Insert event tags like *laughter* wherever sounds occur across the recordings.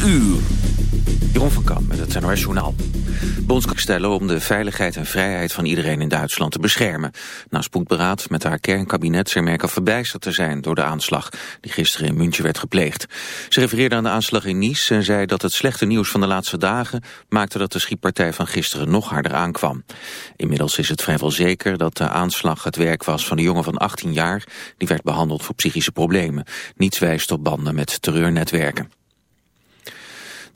4 uur. Jeroen van Kamp met het NOS Journaal. Bondsdag stellen om de veiligheid en vrijheid van iedereen in Duitsland te beschermen. Na spoedberaad met haar kernkabinet zijn merken verbijsterd te zijn door de aanslag die gisteren in München werd gepleegd. Ze refereerde aan de aanslag in Nice en zei dat het slechte nieuws van de laatste dagen maakte dat de schietpartij van gisteren nog harder aankwam. Inmiddels is het vrijwel zeker dat de aanslag het werk was van een jongen van 18 jaar die werd behandeld voor psychische problemen. Niets wijst op banden met terreurnetwerken.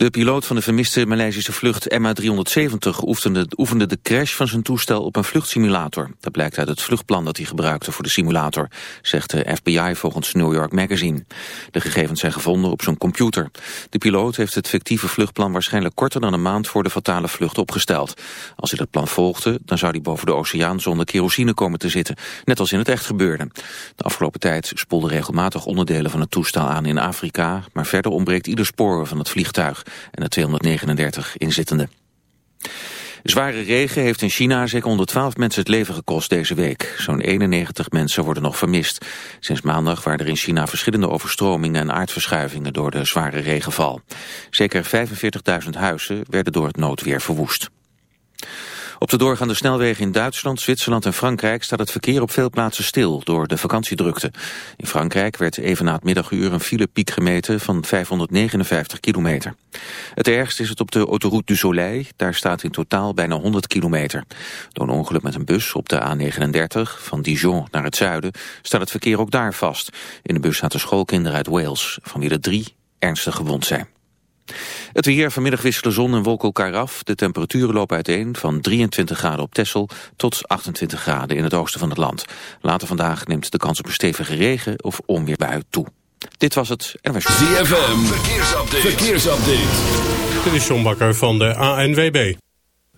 De piloot van de vermiste Maleisische vlucht MH370 oefende, oefende de crash van zijn toestel op een vluchtsimulator. Dat blijkt uit het vluchtplan dat hij gebruikte voor de simulator, zegt de FBI volgens New York Magazine. De gegevens zijn gevonden op zijn computer. De piloot heeft het fictieve vluchtplan waarschijnlijk korter dan een maand voor de fatale vlucht opgesteld. Als hij dat plan volgde, dan zou hij boven de oceaan zonder kerosine komen te zitten, net als in het echt gebeurde. De afgelopen tijd spoelden regelmatig onderdelen van het toestel aan in Afrika, maar verder ontbreekt ieder spoor van het vliegtuig en de 239 inzittenden. Zware regen heeft in China zeker 112 mensen het leven gekost deze week. Zo'n 91 mensen worden nog vermist. Sinds maandag waren er in China verschillende overstromingen en aardverschuivingen door de zware regenval. Zeker 45.000 huizen werden door het noodweer verwoest. Op de doorgaande snelwegen in Duitsland, Zwitserland en Frankrijk staat het verkeer op veel plaatsen stil door de vakantiedrukte. In Frankrijk werd even na het middaguur een filepiek gemeten van 559 kilometer. Het ergst is het op de autoroute du Soleil, daar staat in totaal bijna 100 kilometer. Door een ongeluk met een bus op de A39 van Dijon naar het zuiden staat het verkeer ook daar vast. In de bus zaten schoolkinderen uit Wales, van wie er drie ernstig gewond zijn. Het weer vanmiddag wisselen zon en wolken elkaar af. De temperaturen lopen uiteen van 23 graden op Texel tot 28 graden in het oosten van het land. Later vandaag neemt de kans op een stevige regen of onweerbui toe. Dit was het NWS. ZFM, verkeersupdate. verkeersupdate. Dit is John Bakker van de ANWB.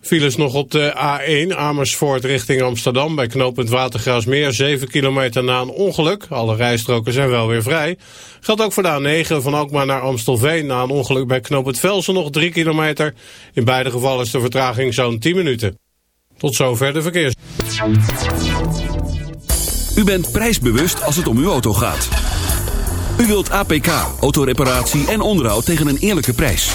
Files nog op de A1 Amersfoort richting Amsterdam bij knooppunt Watergraasmeer. 7 kilometer na een ongeluk. Alle rijstroken zijn wel weer vrij. Geldt ook voor de A9 van Alkmaar naar Amstelveen. Na een ongeluk bij knooppunt Velsen nog 3 kilometer. In beide gevallen is de vertraging zo'n 10 minuten. Tot zover de verkeers. U bent prijsbewust als het om uw auto gaat. U wilt APK, autoreparatie en onderhoud tegen een eerlijke prijs.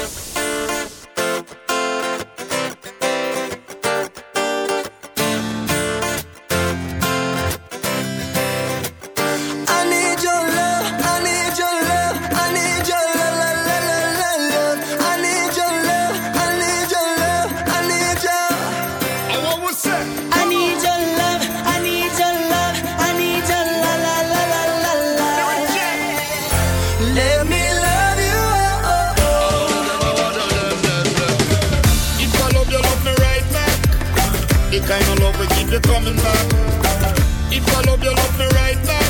Of love we keep you coming back. If I love you, love me right back.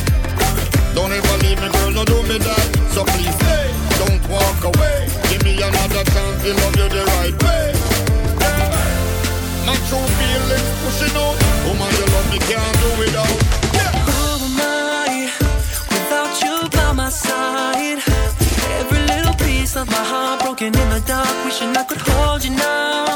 Don't ever leave me, girl, no do me that. So please stay, don't walk away. Give me another chance to love you the right way. Yeah. My true feelings pushing out. Woman, you love me, can't do without. Yeah. Who am I without you by my side? Every little piece of my heart broken in the dark, wishing I could hold you now.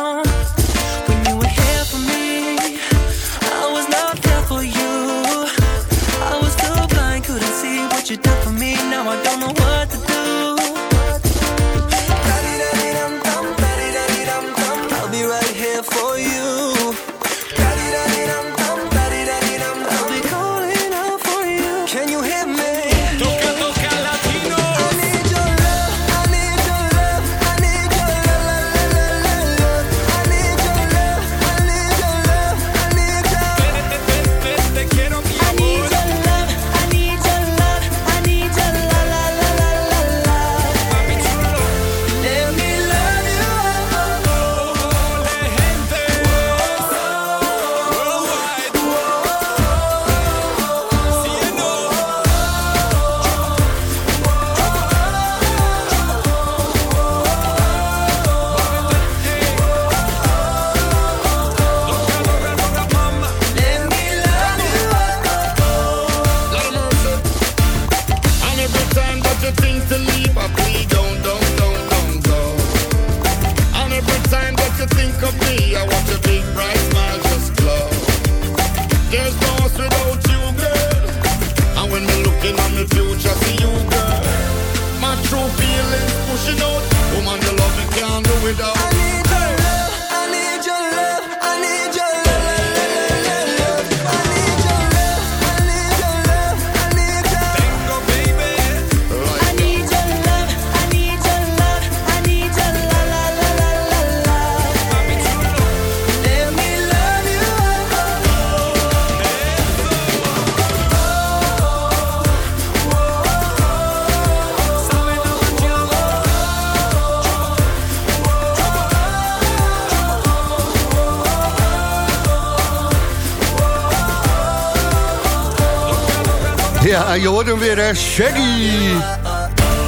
Hoort hem weer, hè? Shaggy.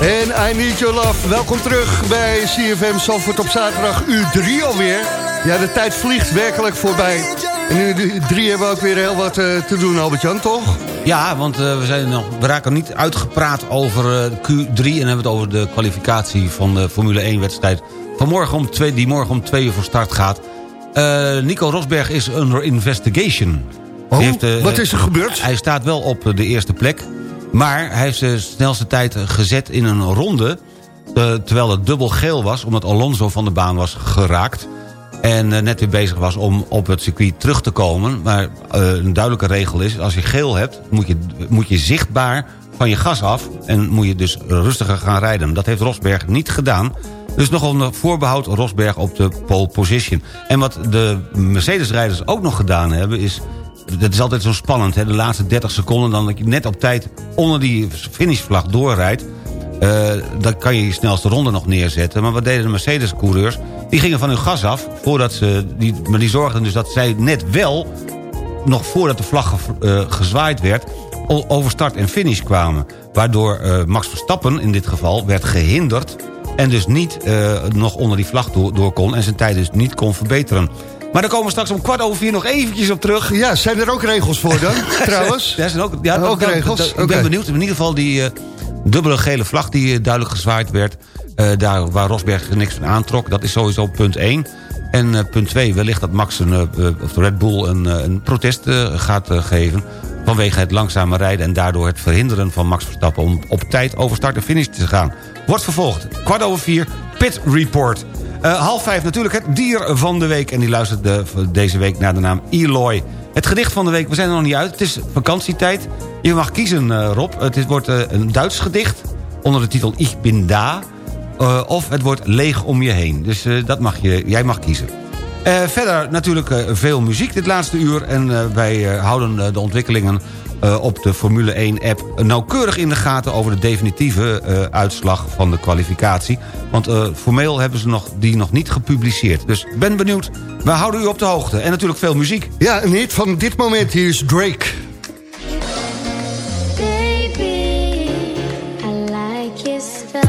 En I Need Your Love. Welkom terug bij CFM Zandvoort op zaterdag, uur 3 alweer. Ja, de tijd vliegt werkelijk voorbij. En uur 3 hebben we ook weer heel wat eh, te doen, Albert-Jan, toch? Ja, want eh, we, zijn nog, we raken niet uitgepraat over eh, Q3... en hebben het over de kwalificatie van de Formule 1-wedstrijd... Vanmorgen om twee, die morgen om twee uur voor start gaat. Nico Rosberg is under investigation. Oh, heeft, wat is er gebeurd? Hij staat wel op de eerste plek. Maar hij heeft de snelste tijd gezet in een ronde... eh, terwijl het dubbel geel was... omdat Alonso van de baan was geraakt... en eh, net weer bezig was om op het circuit terug te komen. Maar eh, een duidelijke regel is... als je geel hebt, moet je, moet je zichtbaar van je gas af... en moet je dus rustiger gaan rijden. Dat heeft Rosberg niet gedaan... Dus nog een voorbehoud Rosberg op de pole position. En wat de Mercedes-rijders ook nog gedaan hebben... is dat is altijd zo spannend, hè? de laatste 30 seconden... dan dat je net op tijd onder die finishvlag doorrijdt... eh, dan kan je je snelste ronde nog neerzetten. Maar wat deden de Mercedes-coureurs? Die gingen van hun gas af, voordat ze, die, maar die zorgden dus dat zij net wel... nog voordat de vlag eh, gezwaaid werd... over start en finish kwamen. Waardoor eh, Max Verstappen in dit geval werd gehinderd... en dus niet nog onder die vlag door kon... en zijn tijd dus niet kon verbeteren. Maar daar komen we straks om kwart over vier nog eventjes op terug. Ja, zijn er ook regels voor dan, *laughs* trouwens? Ja, zijn ook, ja, Ook dat- regels? dat- ik ben benieuwd. In ieder geval die eh, dubbele gele vlag die eh, duidelijk gezwaaid werd. eh, daar waar Rosberg niks van aantrok. Dat is sowieso punt 1. En punt 2, wellicht dat Max een, of de Red Bull een, een protest gaat geven. Vanwege het langzame rijden en daardoor het verhinderen van Max Verstappen... om op tijd over start en finish te gaan. Wordt vervolgd. Kwart over vier, Pit Report. Eh, half vijf natuurlijk het dier van de week. En die luistert de, deze week naar de naam Eloy. Het gedicht van de week, we zijn er nog niet uit. Het is vakantietijd. Je mag kiezen, eh, Rob. Het wordt eh, een Duits gedicht onder de titel Ich bin da. Of het wordt leeg om je heen. Dus dat mag je, jij mag kiezen. Verder natuurlijk veel muziek dit laatste uur. En wij houden de ontwikkelingen eh, op de Formule 1-app nauwkeurig in de gaten... over de definitieve eh, uitslag van de kwalificatie. Want eh, formeel hebben ze nog, die nog niet gepubliceerd. Dus ik ben benieuwd. We houden u op de hoogte. En natuurlijk veel muziek. Ja, een hit van dit moment hier is Drake. Baby, I like your style.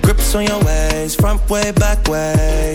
Grips on your ways, front way, back way.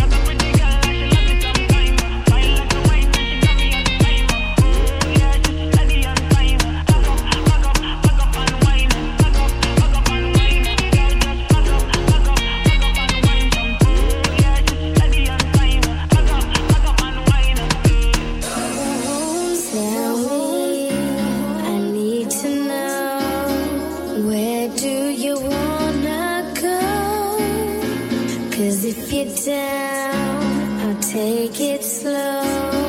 Slow,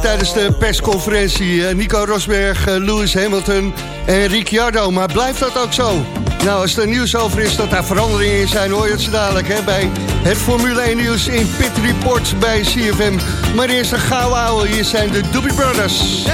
tijdens de persconferentie. Eh, Nico Rosberg, eh, Lewis Hamilton en Ricciardo. Maar blijft dat ook zo? Nou, als er nieuws over is dat daar veranderingen in zijn... hoor je het zo dadelijk hè, bij het Formule 1 nieuws in Pit Report bij CFM. Maar eerst een gauw. Hier zijn de Doobie Brothers.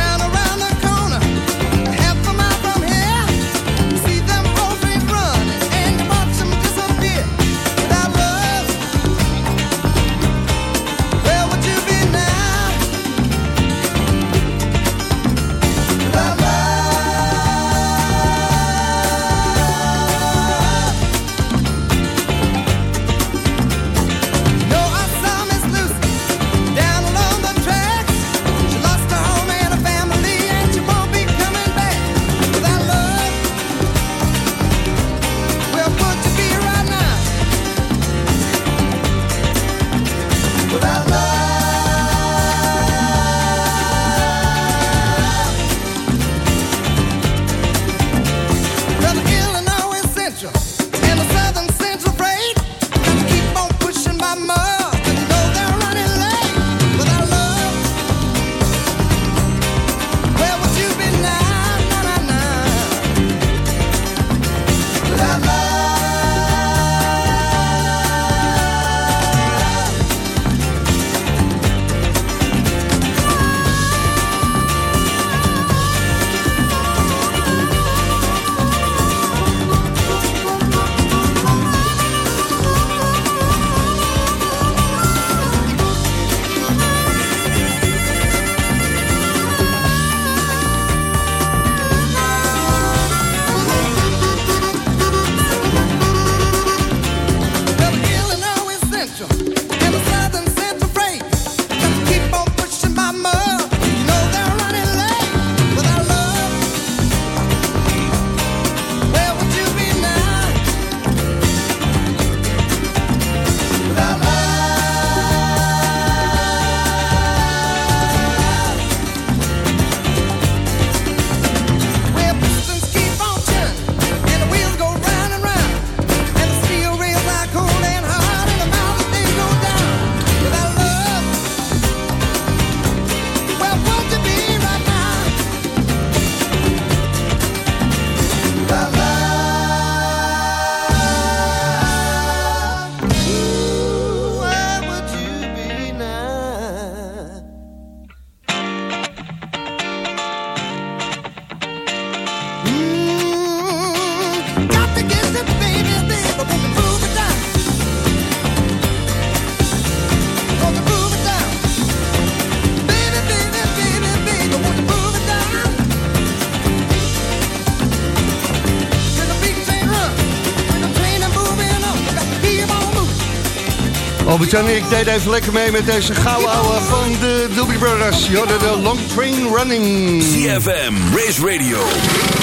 En ik deden even lekker mee met deze gouden ouwe van de Doobie Brothers. Je hoorde de Long Train Running. CFM, Race Radio,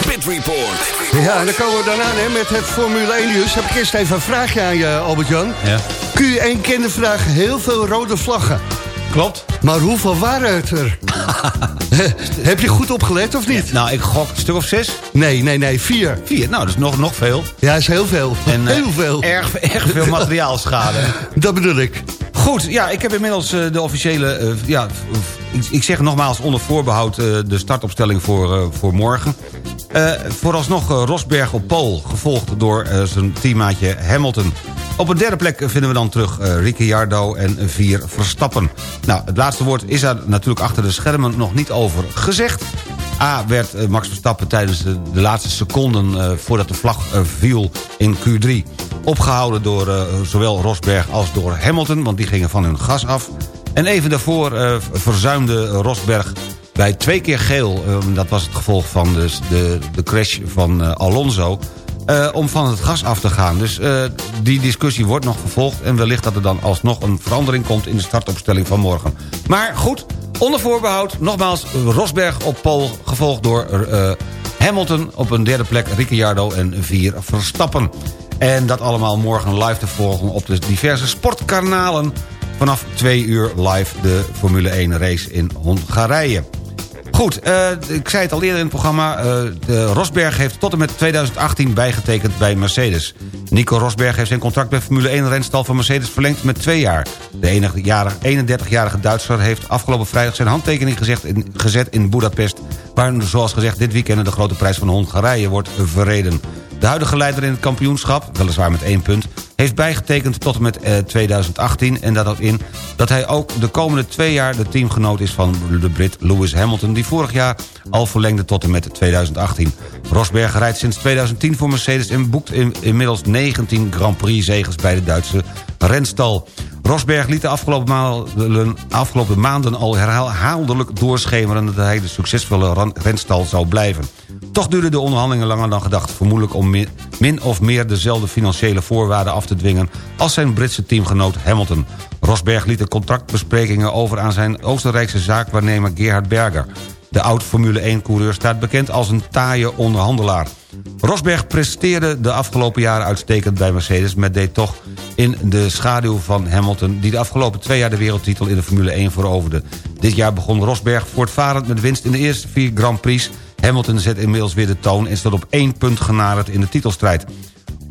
Pit Report. Ja, en dan komen we dan aan hè, met het Formule 1 nieuws. Heb ik eerst even een vraagje aan je, Albert-Jan. Ja. Q1 kende vandaag heel veel rode vlaggen. Klopt. Maar hoeveel waren het er? *laughs* Heb je goed opgelet of niet? Nou, ik gok een stuk of zes. Nee, nee, nee, vier. Vier. Nou, dat is nog, nog veel. Ja, is heel veel. *laughs* En, eh, heel veel. Erg, erg veel materiaalschade. *laughs* Dat bedoel ik. Goed, ja, ik heb inmiddels eh, de officiële... eh, ja, ik, ik zeg nogmaals onder voorbehoud eh, de startopstelling voor, voor morgen. Eh, vooralsnog eh, Rosberg op Pool, gevolgd door eh, zijn teammaatje Hamilton. Op een derde plek vinden we dan terug Ricciardo en vier Verstappen. Nou, het laatste woord is er natuurlijk achter de schermen nog niet over gezegd. A werd Max Verstappen tijdens de, laatste seconden voordat de vlag viel in Q3... opgehouden door zowel Rosberg als door Hamilton... want die gingen van hun gas af. En even daarvoor verzuimde Rosberg bij twee keer geel, eh, dat was het gevolg van de, de, de crash van eh, Alonso... eh, om van het gas af te gaan. Dus eh, die discussie wordt nog vervolgd... en wellicht dat er dan alsnog een verandering komt... in de startopstelling van morgen. Maar goed, onder voorbehoud, nogmaals Rosberg op pol... gevolgd door Hamilton op een derde plek, Ricciardo en vier Verstappen. En dat allemaal morgen live te volgen op de diverse sportkanalen... vanaf twee uur live de Formule 1 race in Hongarije. Goed, eh, ik zei het al eerder in het programma... eh, Rosberg heeft tot en met 2018 bijgetekend bij Mercedes. Nico Rosberg heeft zijn contract bij Formule 1-renstal van Mercedes verlengd met twee jaar. De 31-jarige Duitser heeft afgelopen vrijdag zijn handtekening gezegd in, gezet in Budapest... waar, zoals gezegd, dit weekend de grote prijs van Hongarije wordt verreden. De huidige leider in het kampioenschap, weliswaar met één punt... heeft bijgetekend tot en met eh, 2018 en dat houdt in... dat hij ook de komende twee jaar de teamgenoot is van de Brit Lewis Hamilton... die vorig jaar al verlengde tot en met 2018. Rosberg rijdt sinds 2010 voor Mercedes... en boekt in- inmiddels 19 Grand Prix-zegens bij de Duitse renstal. Rosberg liet de afgelopen maanden, al herhaaldelijk doorschemeren... dat hij de succesvolle renstal zou blijven. Toch duurden de onderhandelingen langer dan gedacht... vermoedelijk om mi- min of meer dezelfde financiële voorwaarden af te dwingen... als zijn Britse teamgenoot Hamilton. Rosberg liet de contractbesprekingen over aan zijn Oostenrijkse zaakwaarnemer Gerhard Berger. De oud-Formule 1-coureur staat bekend als een taaie onderhandelaar. Rosberg presteerde de afgelopen jaren uitstekend bij Mercedes... maar deed toch in de schaduw van Hamilton... die de afgelopen twee jaar de wereldtitel in de Formule 1 veroverde. Dit jaar begon Rosberg voortvarend met winst in de eerste vier Grand Prix. Hamilton zet inmiddels weer de toon en staat op één punt genaderd in de titelstrijd.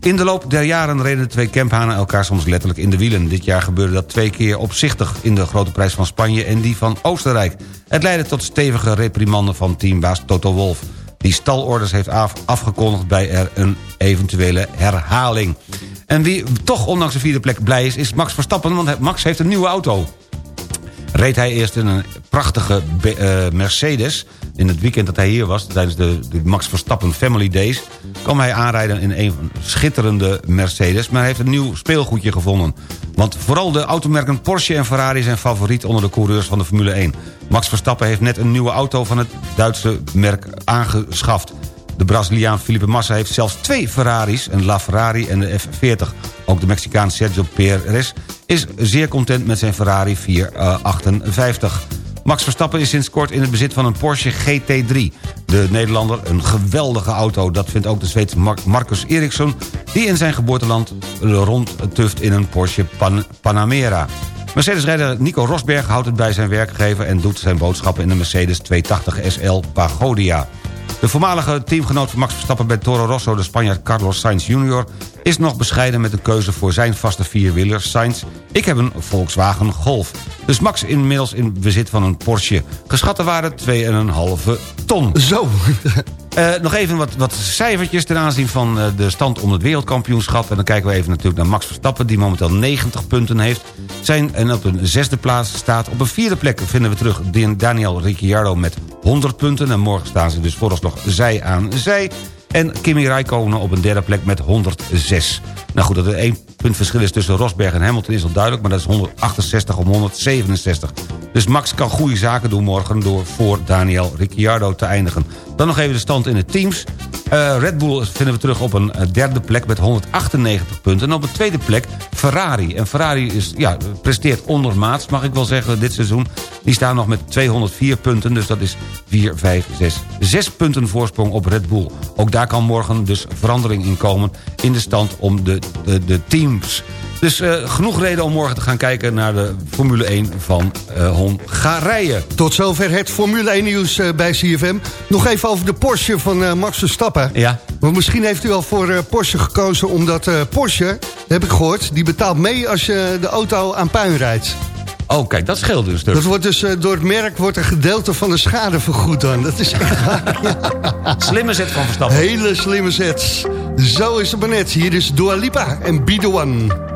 In de loop der jaren reden de twee Kemphanen elkaar soms letterlijk in de wielen. Dit jaar gebeurde dat twee keer opzichtig in de grote prijs van Spanje en die van Oostenrijk. Het leidde tot stevige reprimanden van teambaas Toto Wolff. Die stalorders heeft af- afgekondigd bij er een eventuele herhaling. En wie toch ondanks de vierde plek blij is, is Max Verstappen... want Max heeft een nieuwe auto reed hij eerst in een prachtige eh, Mercedes. In het weekend dat hij hier was, tijdens de, de Max Verstappen Family Days... kwam hij aanrijden in een schitterende Mercedes... maar hij heeft een nieuw speelgoedje gevonden. Want vooral de automerken Porsche en Ferrari zijn favoriet... onder de coureurs van de Formule 1. Max Verstappen heeft net een nieuwe auto van het Duitse merk aangeschaft. De Braziliaan Felipe Massa heeft zelfs twee Ferraris, een LaFerrari en de F40. Ook de Mexicaan Sergio Perez is zeer content met zijn Ferrari 458. Max Verstappen is sinds kort in het bezit van een Porsche GT3. De Nederlander, een geweldige auto, dat vindt ook de Zweedse Mar- Marcus Eriksson... die in zijn geboorteland rondtuft in een Porsche Pan- Panamera. Mercedes-rijder Nico Rosberg houdt het bij zijn werkgever... en doet zijn boodschappen in de Mercedes 280 SL Pagodia. De voormalige teamgenoot van Max Verstappen bij Toro Rosso... de Spanjaard Carlos Sainz Jr. is nog bescheiden met de keuze voor zijn vaste vierwieler Sainz. Ik heb een Volkswagen Golf. Dus Max inmiddels in bezit van een Porsche. Geschatte waarde 2,5 ton. Zo. *laughs* Eh, nog even wat, wat cijfertjes ten aanzien van eh, de stand om het wereldkampioenschap. En dan kijken we even natuurlijk naar Max Verstappen... die momenteel 90 punten heeft. Zijn, en op een zesde plaats staat. Op een vierde plek vinden we terug Daniel Ricciardo met 100 punten. En morgen staan ze dus vooralsnog zij aan zij. En Kimi Räikkönen op een derde plek met 106. Nou goed, dat er één punt verschil is tussen Rosberg en Hamilton is al duidelijk... maar dat is 168 om 167. Dus Max kan goede zaken doen morgen door voor Daniel Ricciardo te eindigen. Dan nog even de stand in de teams. Eh, Red Bull vinden we terug op een eh, derde plek met 198 punten. En op een tweede plek Ferrari. En Ferrari is, ja, presteert ondermaats, mag ik wel zeggen, dit seizoen. Die staan nog met 204 punten, dus dat is 4, 5, 6. Zes punten voorsprong op Red Bull. Ook daar kan morgen dus verandering in komen in de stand om de, de, de teams. Dus eh, genoeg reden om morgen te gaan kijken naar de Formule 1 van eh, Hongarije. Tot zover het Formule 1 nieuws eh, bij CFM. Nog even over de Porsche van Max Verstappen. Ja. Want misschien heeft u al voor Porsche gekozen... omdat Porsche, heb ik gehoord, die betaalt mee als je de auto aan puin rijdt. Oh, kijk, dat scheelt dus stuk. Dat wordt dus door het merk wordt een gedeelte van de schade vergoed dan. Dat is echt *laughs* Slimme zet van Verstappen. hele slimme sets. Zo is het maar net. Hier is Dua Lipa en Be The One.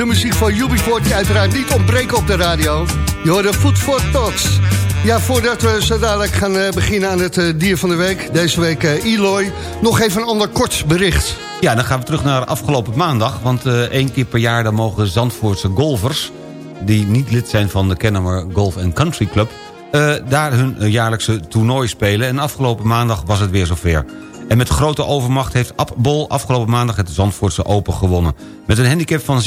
de muziek van UB40 uiteraard niet ontbreken op de radio. Je hoort de Food for Thoughts. Ja, voordat we zo dadelijk gaan eh, beginnen aan het eh, dier van de week. Deze week eh, Eloy. Nog even een ander kort bericht. Ja, dan gaan we terug naar afgelopen maandag. Want één keer per jaar dan mogen Zandvoortse golfers... die niet lid zijn van de Kennemer Golf Country Club... daar hun jaarlijkse toernooi spelen. En afgelopen maandag was het weer zover. En met grote overmacht heeft Ab Bol afgelopen maandag het Zandvoortse Open gewonnen. Met een handicap van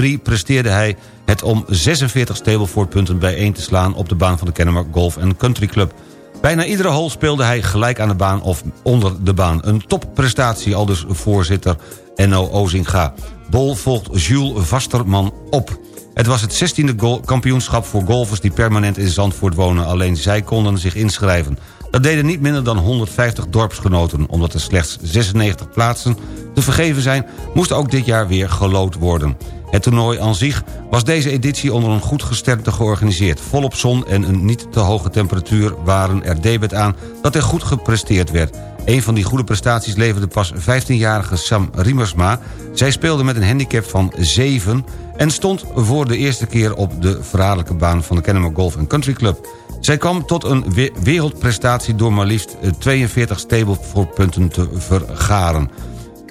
16.3 presteerde hij het om 46 Stableford-punten bijeen te slaan... op de baan van de Kennemer Golf Country Club. Bijna iedere hole speelde hij gelijk aan de baan of onder de baan. Een topprestatie, al dus voorzitter Enno Ozinga. Bol volgt Jules Vasterman op. Het was het 16e gol- kampioenschap voor golfers die permanent in Zandvoort wonen. Alleen zij konden zich inschrijven. Dat deden niet minder dan 150 dorpsgenoten. Omdat er slechts 96 plaatsen te vergeven zijn... moest ook dit jaar weer gelood worden. Het toernooi aan zich was deze editie onder een goed gesternte georganiseerd. Volop zon en een niet te hoge temperatuur waren er debet aan... dat er goed gepresteerd werd. Een van die goede prestaties leverde pas 15-jarige Sam Riemersma. Zij speelde met een handicap van 7... en stond voor de eerste keer op de verraderlijke baan van de Kennemer Golf Country Club. Zij kwam tot een we- wereldprestatie door maar liefst eh, 42 stableford-punten te vergaren.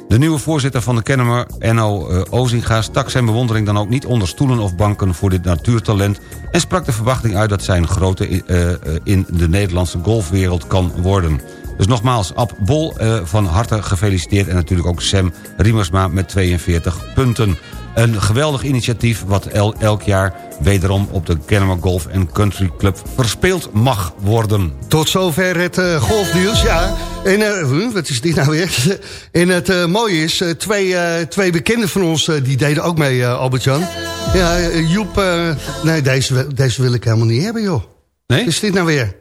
De nieuwe voorzitter van de Kennemer, Enno eh, Ozinga... stak zijn bewondering dan ook niet onder stoelen of banken voor dit natuurtalent... en sprak de verwachting uit dat zij een grote eh, eh, in de Nederlandse golfwereld kan worden. Dus nogmaals, Ab Bol eh, van harte gefeliciteerd... en natuurlijk ook Sam Riemersma met 42 punten. Een geweldig initiatief wat el- elk jaar wederom op de Kennemer Golf Country Club verspeeld mag worden. Tot zover het eh, golfnieuws, ja. En huh, wat is dit nou weer? *laughs* en het eh, mooie is, twee, twee bekenden van ons, die deden ook mee, Albert-Jan. Ja, Joep, nee, deze, wil- deze wil ik helemaal niet hebben, joh. Nee? Wat is dit nou weer?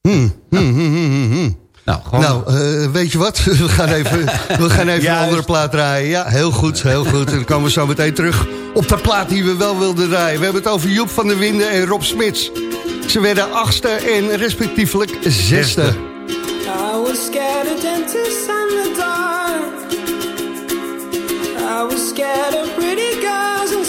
Hmm, hmm, hmm, hmm, hmm, hmm. Nou, gewoon... Nou, eh, weet je wat? *laughs* We gaan even, we gaan even een andere plaat draaien. Ja, heel goed, heel goed. En dan komen we zo meteen terug op de plaat die we wel wilden draaien. We hebben het over Joep van der Winden en Rob Smits. Ze werden achtste en respectievelijk zesde. I was scared of dentists and the dark. I was scared of pretty girls and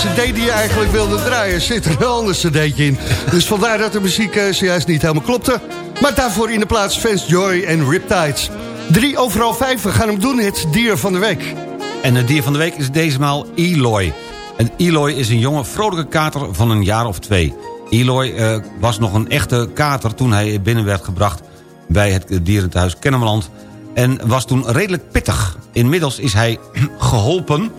cd die je eigenlijk wilde draaien, zit er een ander cd'tje in. Dus vandaar dat de muziek eh, zojuist niet helemaal klopte. Maar daarvoor in de plaats Fans Joy en Riptides. Drie overal vijf, we gaan hem doen, het dier van de week. En het dier van de week is deze maal Eloy. En Eloy is een jonge, vrolijke kater van een jaar of twee. Eloy eh, was nog een echte kater toen hij binnen werd gebracht... bij het dierenthuis Kennemerland. En was toen redelijk pittig. Inmiddels is hij *clears throat* geholpen...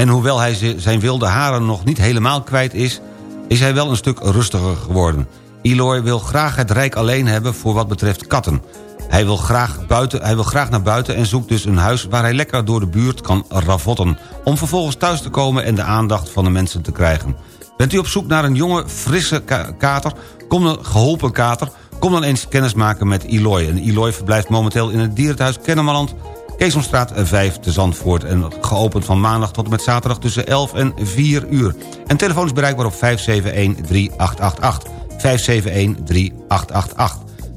en hoewel hij zi- zijn wilde haren nog niet helemaal kwijt is... is hij wel een stuk rustiger geworden. Eloy wil graag het rijk alleen hebben voor wat betreft katten. Hij wil, graag buiten, hij wil graag naar buiten en zoekt dus een huis... waar hij lekker door de buurt kan ravotten... om vervolgens thuis te komen en de aandacht van de mensen te krijgen. Bent u op zoek naar een jonge, frisse ka- kater... Kom dan, geholpen kater... Kom dan eens kennis maken met Eloy. En Eloy verblijft momenteel in het dierenthuis Kennemerland... Keesomstraat 5 te Zandvoort. En geopend van maandag tot en met zaterdag tussen 11 en 4 uur. En telefoon is bereikbaar op 571-3888. 571-3888.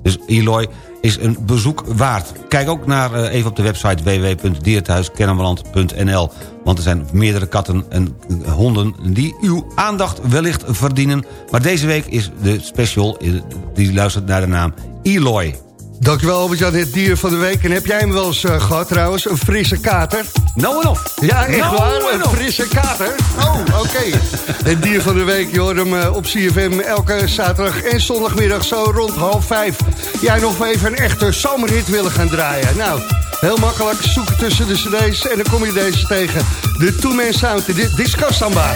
Dus Eloy is een bezoek waard. Kijk ook naar, eh, even op de website www.dierenthuiskennemerland.nl. Want er zijn meerdere katten en eh, honden die uw aandacht wellicht verdienen. Maar deze week is de special, eh, die luistert naar de naam Eloy. Dankjewel Albert-Jan, het dier van de week. En heb jij hem wel eens eh, gehad trouwens, een frisse kater? Nou en of. Ja, echt Nou waar, en een frisse kater. Oh, oké. *laughs* Het dier van de week, je hoort hem eh, op CFM elke zaterdag en zondagmiddag zo rond half vijf. Jij nog even een echte zomerhit willen gaan draaien. Nou, heel makkelijk, zoeken tussen de cd's en dan kom je deze tegen. De Two Man Sound, de Disco Samba.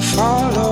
Follow.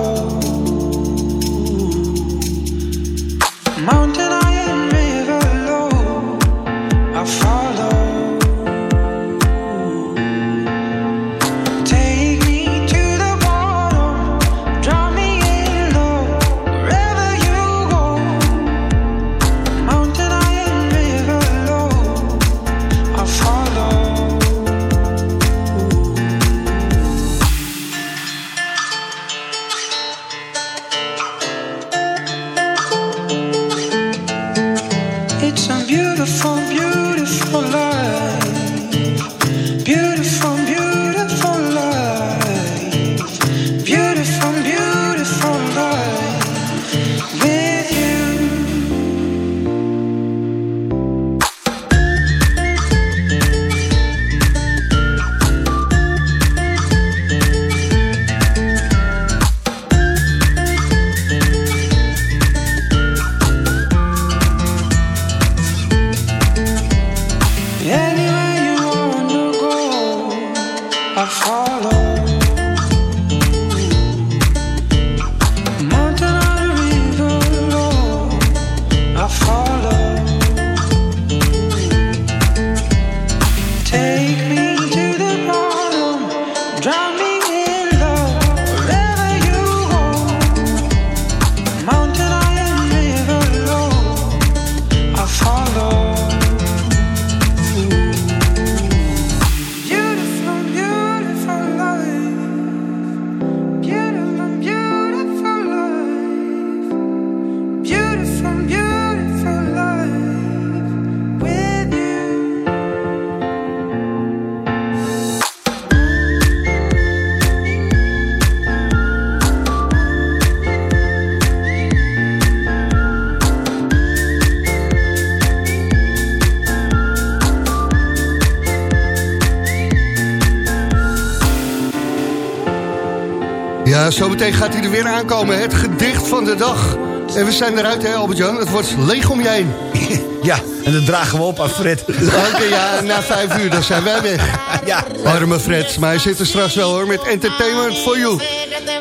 Zometeen gaat hij er weer aankomen. Het gedicht van de dag. En we zijn eruit, hè Albert-Jan? Het wordt leeg om je heen. *laughs* Ja, en dat dragen we op aan Fred. Oké, ja, na vijf uur, dan zijn wij weg. *laughs* Ja. Arme Fred, maar hij zit er straks wel hoor, met Entertainment for You.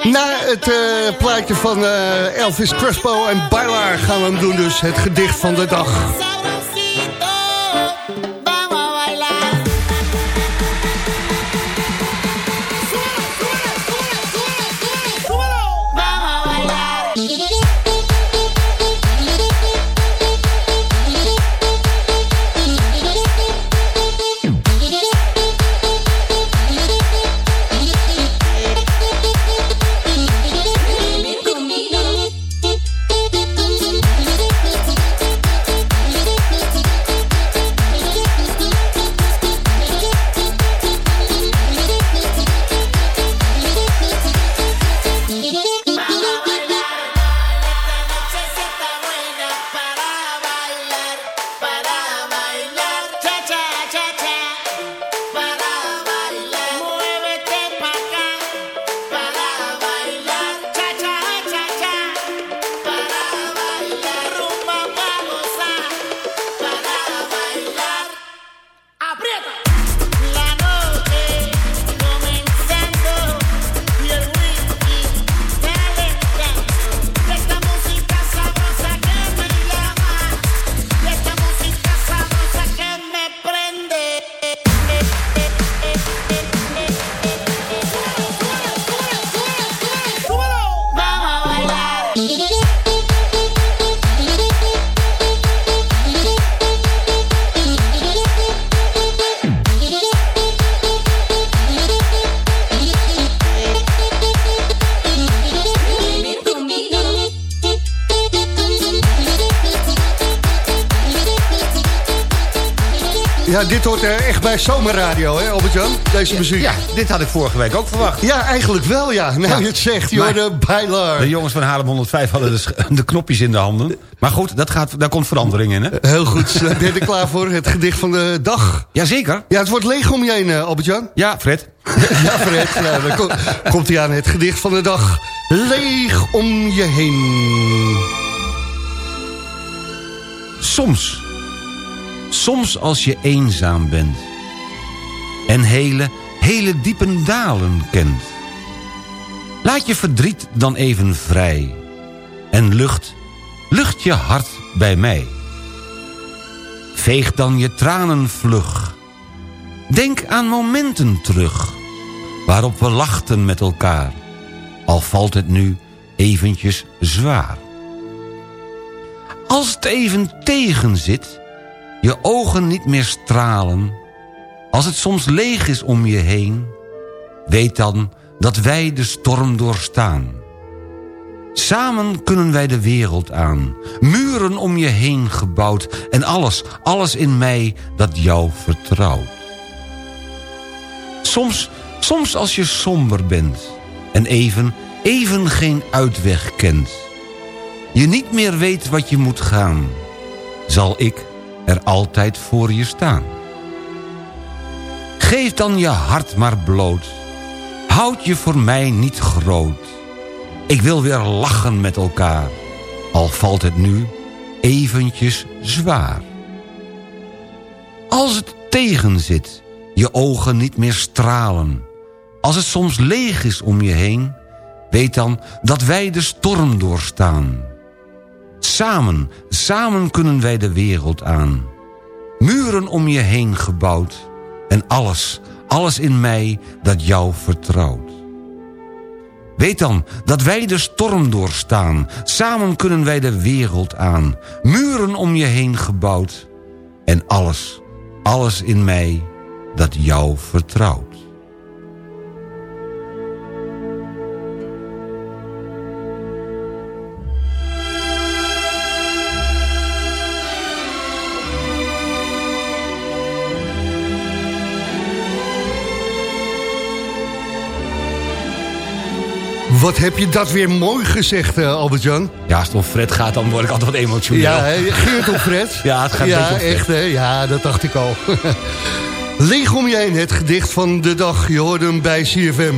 Na het eh, plaatje van eh, Elvis Crespo en Bailar gaan we hem doen dus. Het gedicht van de dag. Bij zomerradio, hè Albert-Jan? Deze muziek. Ja, dit had ik vorige week ook verwacht. Ja, eigenlijk wel, ja. Nou, je het zegt, hoorde Bailar. De jongens van Haarlem 105 hadden de, sch- de knopjes in de handen. Maar goed, dat gaat, daar komt verandering in, hè? Heel goed, ben je klaar voor? Het gedicht van de dag. Jazeker. Ja, het wordt leeg om je heen, eh, Albert-Jan. Ja, Fred. *laughs* Ja, Fred. Nou, dan komt hij aan het gedicht van de dag. Leeg om je heen. Soms. Soms als je eenzaam bent. En hele, hele diepe dalen kent. Laat je verdriet dan even vrij. En lucht, lucht je hart bij mij. Veeg dan je tranen vlug. Denk aan momenten terug. Waarop we lachten met elkaar. Al valt het nu eventjes zwaar. Als het even tegen zit, je ogen niet meer stralen... als het soms leeg is om je heen... weet dan dat wij de storm doorstaan. Samen kunnen wij de wereld aan. Muren om je heen gebouwd. En alles, alles in mij dat jou vertrouwt. Soms, soms als je somber bent. En even, even geen uitweg kent je niet meer weet wat je moet gaan... zal ik er altijd voor je staan. Geef dan je hart maar bloot. Houd je voor mij niet groot. Ik wil weer lachen met elkaar. Al valt het nu eventjes zwaar. Als het tegen zit, je ogen niet meer stralen... als het soms leeg is om je heen... weet dan dat wij de storm doorstaan... Samen, samen kunnen wij de wereld aan. Muren om je heen gebouwd. En alles, alles in mij dat jou vertrouwt. Weet dan dat wij de storm doorstaan. Samen kunnen wij de wereld aan. Muren om je heen gebouwd. En alles, alles in mij dat jou vertrouwt. Wat heb je dat weer mooi gezegd, eh, Albert-Jan. Ja, als het om Fred gaat, dan word ik altijd wat emotioneel. Ja, het om Fred? *laughs* Ja, het gaat ja, echt, hè? Ja, dat dacht ik al. *laughs* Leeg om je heen, het gedicht van de dag. Je hoorde hem bij CFM.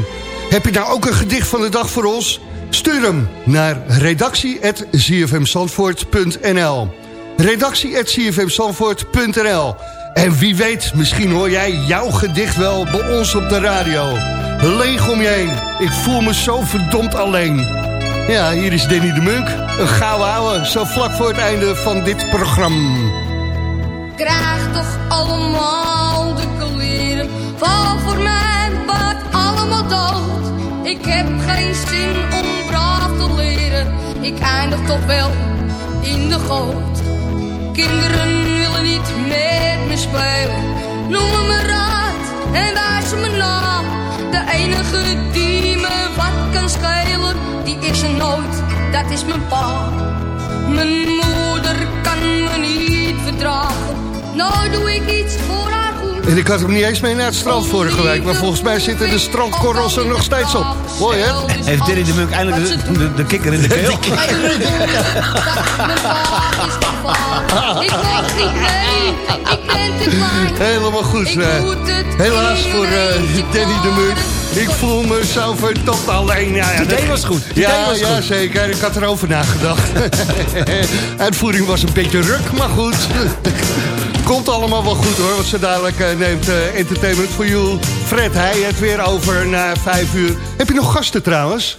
Heb je nou ook een gedicht van de dag voor ons? Stuur hem naar redactie.zfmzandvoort.nl redactie.zfmzandvoort.nl En wie weet, misschien hoor jij jouw gedicht wel bij ons op de radio. Leeg om je heen. Ik voel me zo verdomd alleen. Ja, hier is Danny de Munk. Een gouden ouwe, zo vlak voor het einde van dit programma. krijg toch allemaal de kleren. Val voor mijn bad allemaal dood. Ik heb geen zin om braaf te leren. Ik eindig toch wel in de goot. Kinderen willen niet met me spelen. Noemen me raad en wijzen me na. De enige die me wat kan schelen, die is er nooit. Dat is mijn pa. Mijn moeder kan me niet verdragen. Nou doe ik iets voor. En ik had hem niet eens mee naar het strand vorige week... maar volgens mij zitten de strandkorrels er nog steeds op. Mooi, hè? Heeft Danny de Munk eindelijk de, de, de kikker in de keel? *laughs* Klein. Helemaal goed. Ik eh. helaas voor eh, Danny de Munk. Ik voel me zo verdomd alleen. Ja, ja, Het idee was goed. Het Ja, was ja, goed. zeker. Ik had erover nagedacht. *laughs* Uitvoering was een beetje ruk, maar goed. Komt allemaal wel goed hoor, want zo dadelijk eh, neemt eh, Entertainment for You Fred hij het weer over na vijf uur. Heb je nog gasten trouwens?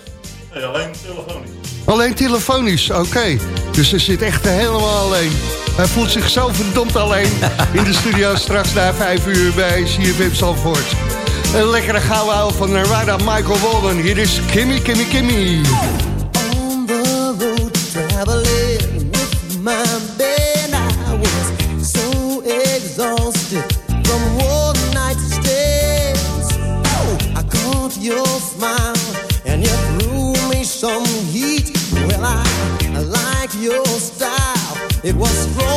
Nee, alleen telefonisch. Alleen telefonisch, oké. Dus hij zit echt helemaal alleen. Hij voelt zich zo verdomd alleen in de studio straks na vijf uur bij CFM Zandvoort. Een lekkere gouden ouwe van Narada Michael Walden. Hier is Kimmy, Kimmy, Kimmy. On the road traveling with my It was strong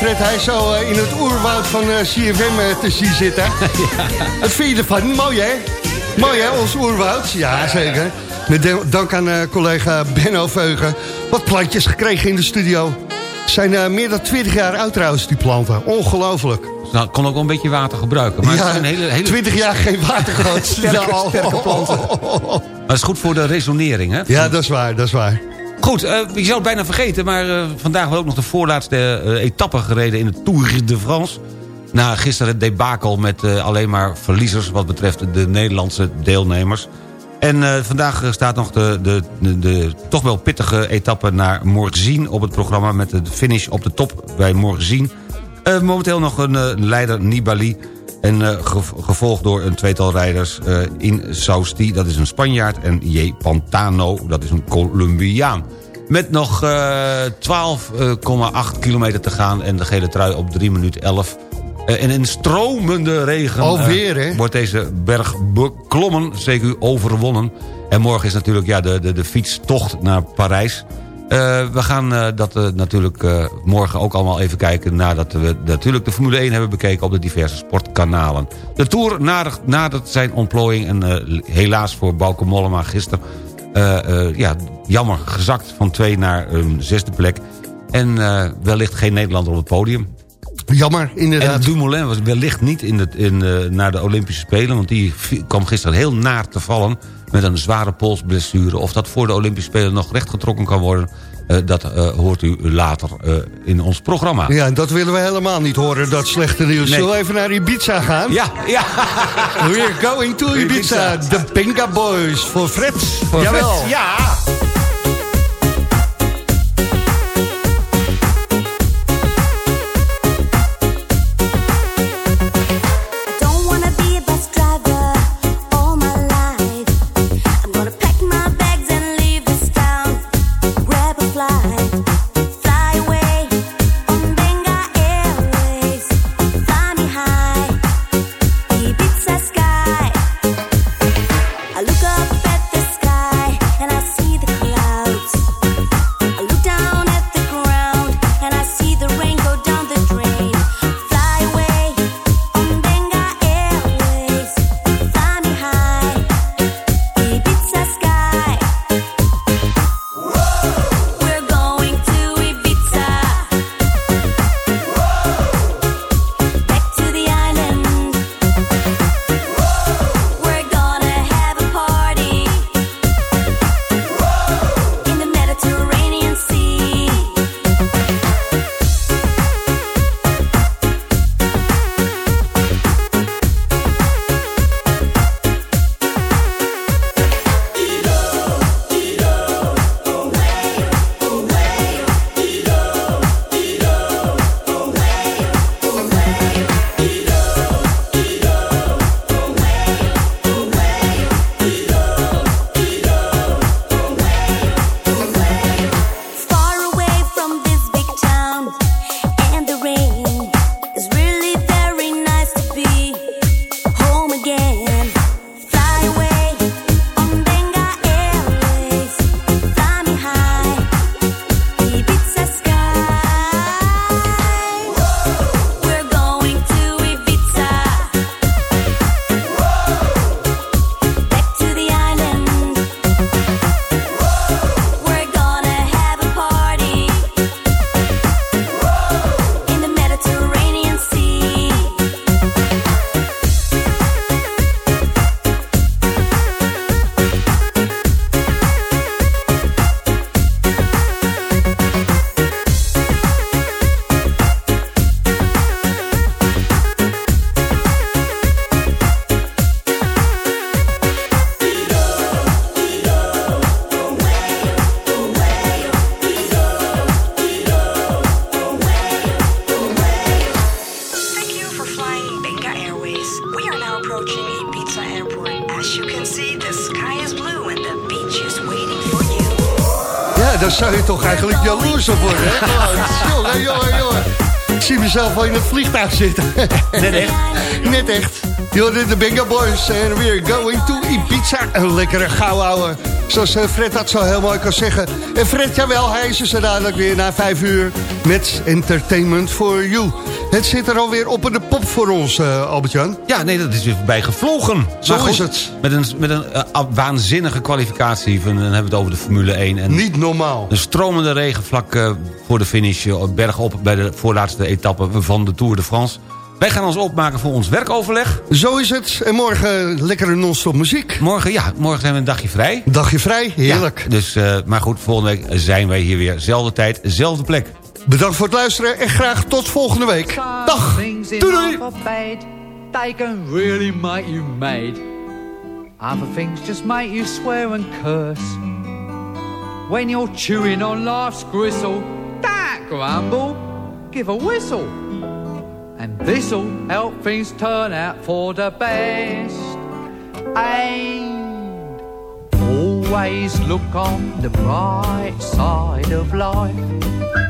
Fred Heij zo eh, in het oerwoud van eh, CFM eh, te zien zitten. *laughs* Wat vind je ervan? Mooi hè? Mooi hè, ons oerwoud? Ja, zeker. Met dank aan collega Benno Veugen. Wat plantjes gekregen in de studio. Zijn meer dan 20 jaar oud trouwens, die planten. Ongelooflijk. Nou, ik kon ook wel een beetje water gebruiken. Maar Ja, hele, hele 20 jaar geen water gehad. *laughs* sterke, sterke planten. *laughs* Maar het is goed voor de resonering, hè? Ja, dat is waar, dat is waar. Goed, eh, je zou het bijna vergeten, maar eh, vandaag wordt ook nog de voorlaatste eh, etappe gereden in de Tour de France. Na gisteren het debakel met alleen maar verliezers wat betreft de Nederlandse deelnemers. En vandaag staat nog de, de, de, toch wel pittige etappe naar Morgzien op het programma... met de finish op de top bij Morgzien. Momenteel nog een leider Nibali. En eh, gev- gevolgd door een tweetal rijders eh, in Sausti, dat is een Spanjaard... en J. Pantano, dat is een Colombiaan. Met nog eh 12,8 kilometer te gaan en de gele trui op 3 minuten 11. Eh, en in stromende regen Alweer, eh, hè? wordt deze berg beklommen, CQ overwonnen. En morgen is natuurlijk ja, de, de, de fietstocht naar Parijs... Eh, we gaan eh, dat eh, natuurlijk morgen ook allemaal even kijken... nadat we natuurlijk de Formule 1 hebben bekeken op de diverse sportkanalen. De Tour nadert, nadert zijn ontplooiing en helaas voor Bauke Mollema gisteren... ja, jammer gezakt van twee naar een zesde plek. En wellicht geen Nederlander op het podium. Jammer, inderdaad. En Dumoulin was wellicht niet in de, in, naar de Olympische Spelen... want die kwam gisteren heel naar te vallen met een zware polsblessure. Of dat voor de Olympische Spelen nog rechtgetrokken kan worden... eh, dat eh, hoort u later eh, in ons programma. Ja, en dat willen we helemaal niet horen, dat slechte nieuws. Nee. Zullen we even naar Ibiza gaan? Ja, ja. We're going to Ibiza. De Pinga Boys. Voor Fred. Voor Jawel. Fred. Ja. Jaloers op worden, hè? Oh, jongen, jongen, jongen. Ik zie mezelf al in het vliegtuig zitten. Net echt. Net echt. Jullie de Bingo Boys en we're going to Ibiza. Een lekkere gauw ouwe. Zoals eh, Fred dat zo heel mooi kan zeggen. En Fred, jawel, hij is er zo dadelijk weer na vijf uur met Entertainment for You. Het zit er alweer op in de pop voor ons, eh, Albert-Jan. Ja, nee, dat is weer voorbij gevlogen. Zo goed, is het. Met een, met een eh, waanzinnige kwalificatie. Dan hebben we het over de Formule 1. En Niet normaal. Een stromende regen vlak eh, voor de finish. bergop bij de voorlaatste etappe van de Tour de France. Wij gaan ons opmaken voor ons werkoverleg. Zo is het. En morgen lekkere non-stop muziek. Morgen, ja, morgen zijn we een dagje vrij. Dagje vrij, heerlijk. Ja, dus, maar goed, volgende week zijn wij hier weer. Zelfde tijd, zelfde plek. Bedankt voor het luisteren en graag tot volgende week. Dag. Doei doei. They can really make you mad. Other things just make you swear and curse. When you're chewing on life's gristle, don't grumble, give a whistle. And this'll help things turn out for the best. And always look on the bright side of life.